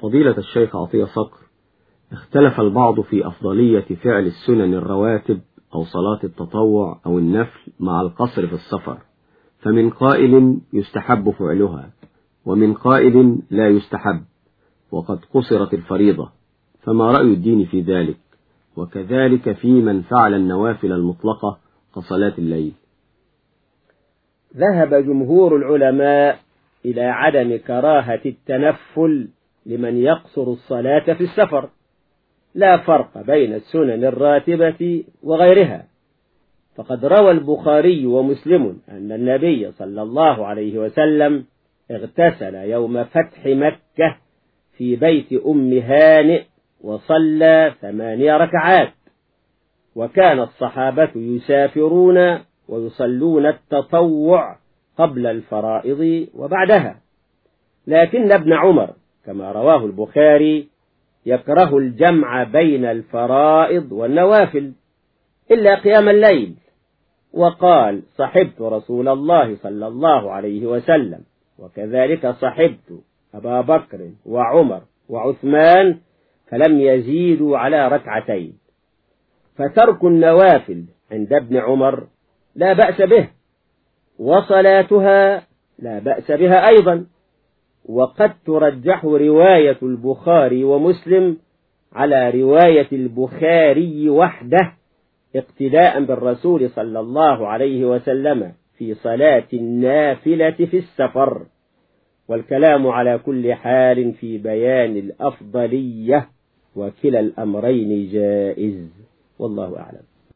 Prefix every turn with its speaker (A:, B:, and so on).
A: فضيلة الشيخ عطية صقر اختلف البعض في أفضلية فعل السنن الرواتب أو صلاة التطوع أو النفل مع القصر في السفر فمن قائل يستحب فعلها ومن قائل لا يستحب وقد قصرت الفريضة فما رأي الدين في ذلك؟ وكذلك في من فعل النوافل المطلقة كصلاة الليل.
B: ذهب جمهور العلماء إلى عدم كراهة التنفل لمن يقصر الصلاة في السفر. لا فرق بين السنن الراتبة وغيرها. فقد روى البخاري ومسلم أن النبي صلى الله عليه وسلم اغتسل يوم فتح مكة في بيت أم هانئ وصلى ثماني ركعات. وكان الصحابة يسافرون ويصلون التطوع قبل الفرائض وبعدها. لكن ابن عمر كما رواه البخاري يكره الجمع بين الفرائض والنوافل إلا قيام الليل. وقال صحبت رسول الله صلى الله عليه وسلم وكذلك صحبت أبا بكر وعمر وعثمان فلم يزيدوا على ركعتين. فترك النوافل عند ابن عمر لا بأس به وصلاتها لا بأس بها أيضا. وقد ترجح رواية البخاري ومسلم على رواية البخاري وحده اقتداء بالرسول صلى الله عليه وسلم في صلاة النافلة في السفر والكلام على كل حال في بيان الأفضلية وكلا الأمرين جائز والله أعلم.